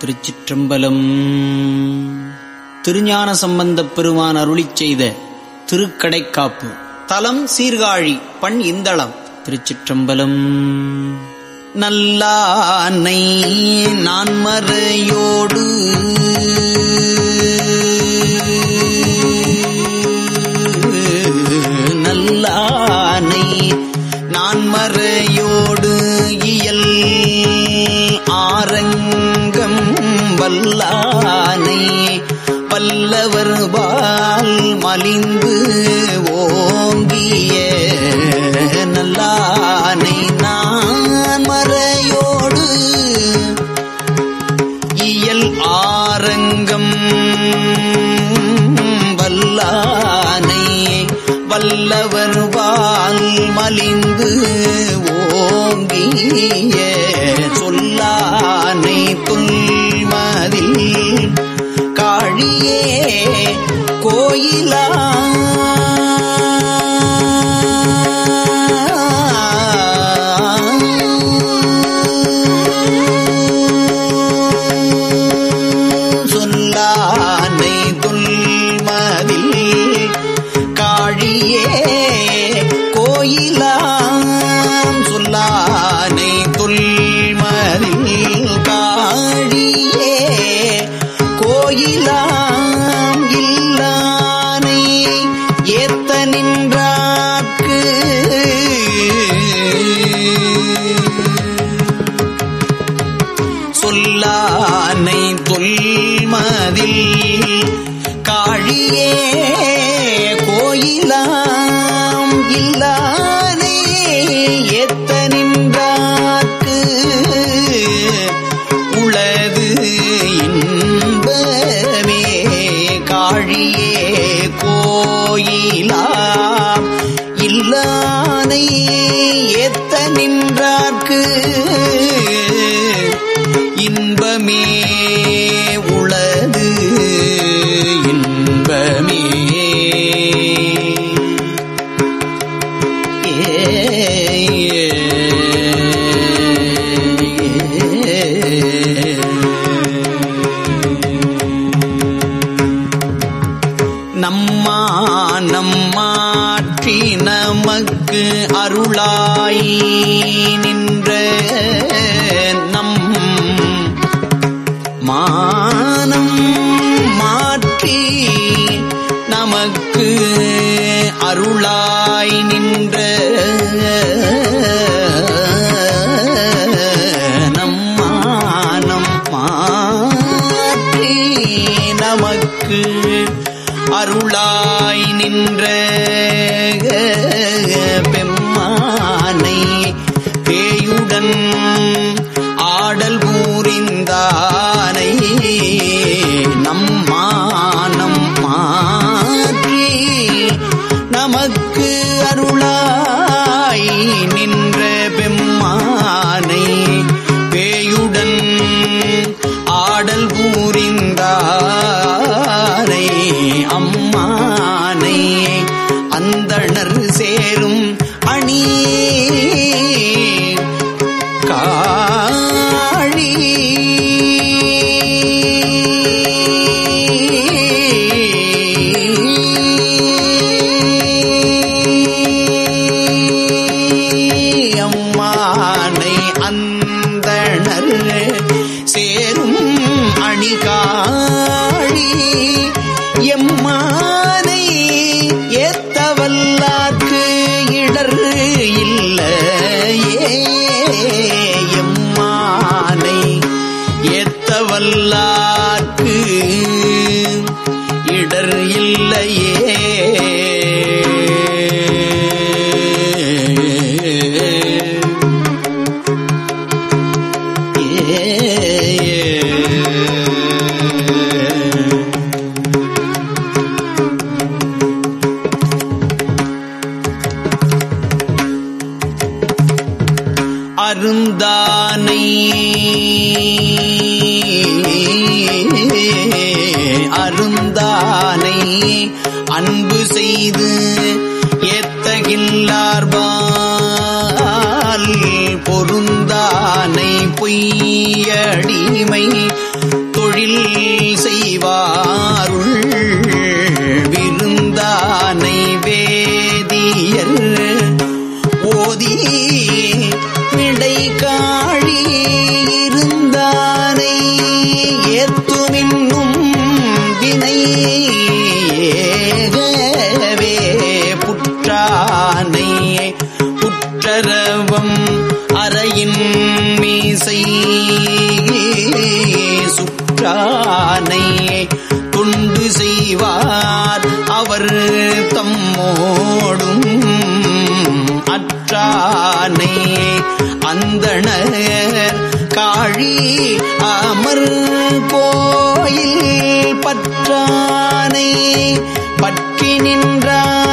திருச்சிற்றம்பலம். திருஞான சம்பந்தப் பெருமான் அருளி செய்த திருக்கடைக்காப்பு. தலம் சீர்காழி பண் இந்தளம். திருச்சிற்றம்பலம். நல்லானை நான்மறையோடு மறையோடு பல்லவர் பால் மலிந்து ஓங்கிய நல்லானை நான் மறையோடு. இயல் ஆரங்கம் வல்லானை வல்லவர் வால் மலிந்து ஓங்கிய எல்லாம். இல்லா நம்மா மாற்றி நமக்கு அருளாய் நின்ற நம் மானம் மாற்றி நமக்கு அருளாய் நின்ற அருளாய் நின்ற பெம்மானை பேயுடன் ஆடல் பூரிந்தானை நம்மானம் மாற்றி நமக்கு அருளாய் அருந்தானை அருந்தானை அன்பு செய்து ஏத்தகில்லார்பால் பொருந்தானை பொய்யடிமை தொழில் செய்வான். தம்மோடும் அற்றானை அந்தண காழி அமர் கோயில் பற்றானை. பற்றி நின்றான்.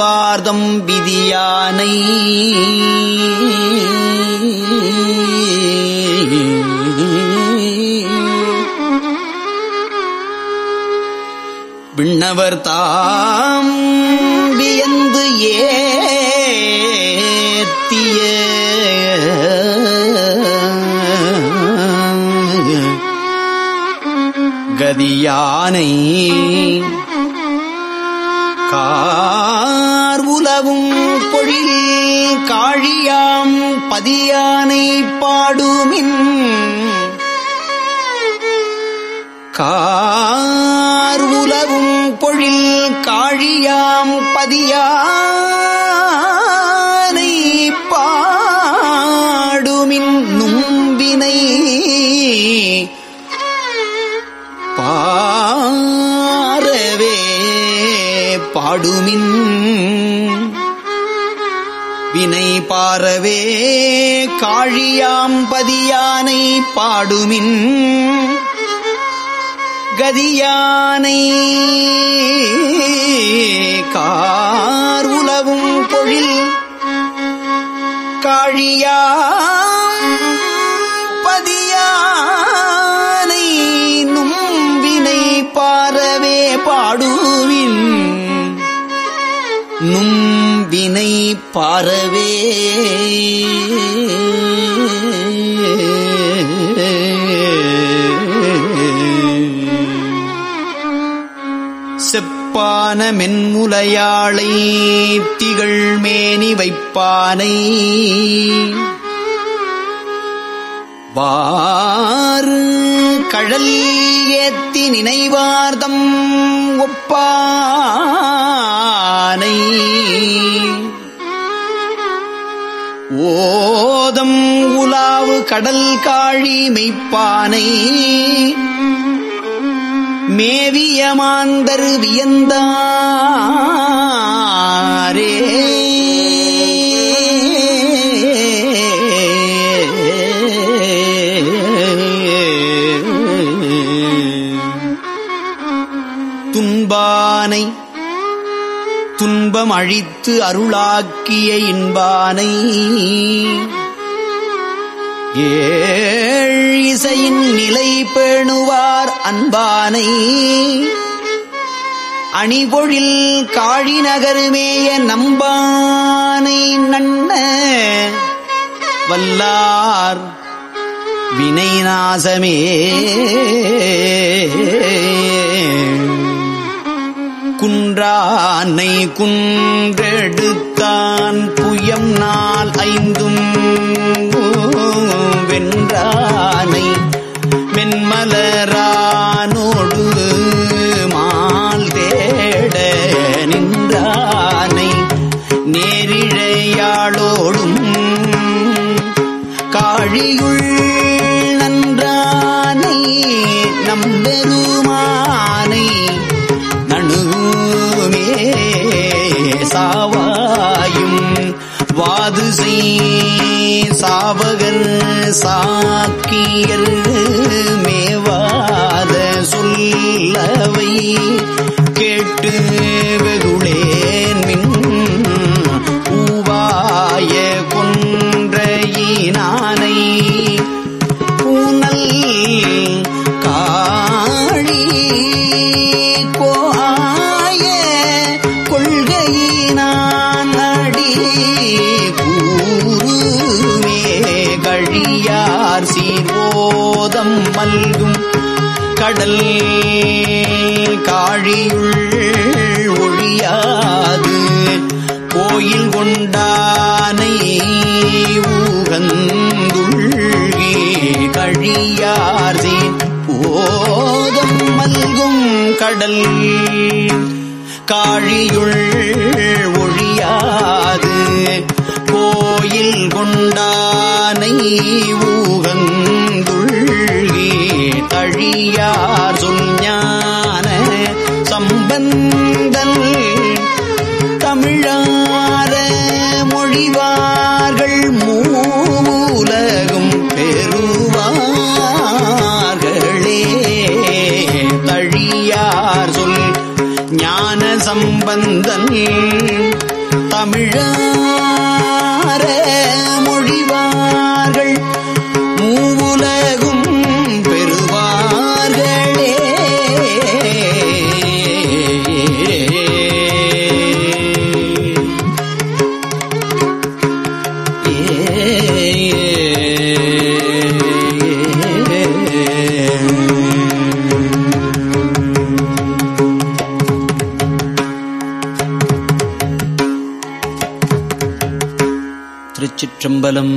நினைவார்தம் விதியானை. விண்ணவர் தாம் வியந்து ஏத்திய. கதியானை கார் உலவும் பொழில் காழியாம் பதியானை பாடுமின். கார் உலவும் பொழில் காழியாம் பதியான் பாடவே காழியாம்பதியானை பாடுமின் கதியானை. கார் உலவும் பொழில் காழியா வினை பாரவே. செப்பான மென்முலையாளை திகழ் மேனி வைப்பானை. வா கழல் ஏத்தி நினைவார்தம் ஒப்பானை. ஓதம் உலாவு கடல் காழி மெய்ப்பானை. மேவிய மாந்தர் வியந்தாரே. அழித்து அருளாக்கிய இன்பானை. ஏழ் இசையின் நிலை பேணுவார் அன்பானை. அணிபொழில் காழி நகருமேய நம்பானை நன்ன. வல்லார் வினை நாசமே. குன்றானை குன்றெடுத்தான் புயம் நாள் ஐந்தும் வென்றானை மென்மலரானோடு மால் தேட நின்றானை நேரிழையாளோடும் காழியுள் நன்றானை நம்பெருமா சாவகர் சாக்கியர் மேவாத சொல்லவை கேட்டு மல்கும் கடல் காழியுள் ஒழியாது. கோயில் கொண்டானை ஊகந்துள்ளி கழியார் போதம் மல்கும் கடல் காழியுள் ஒழியாது. கோயில் கொண்டானை ஊ தழியார் சொல் சம்பந்தன். தமிழார மொழிவார்கள் மூலகும் பெறுவார்களே. தழியார் சொல் ஞான சம்பந்தன். தமிழார திருச்சிற்றம்பலம்